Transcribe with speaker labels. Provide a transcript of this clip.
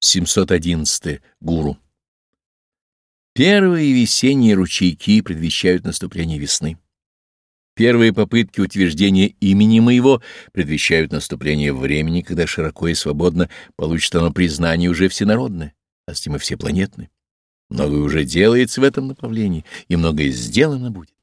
Speaker 1: 711. Гуру. Первые весенние ручейки предвещают наступление весны. Первые попытки утверждения имени моего предвещают наступление времени, когда широко и свободно получит оно признание уже всенародное, а с тем и всепланетное. Многое уже делается в этом направлении, и многое сделано будет.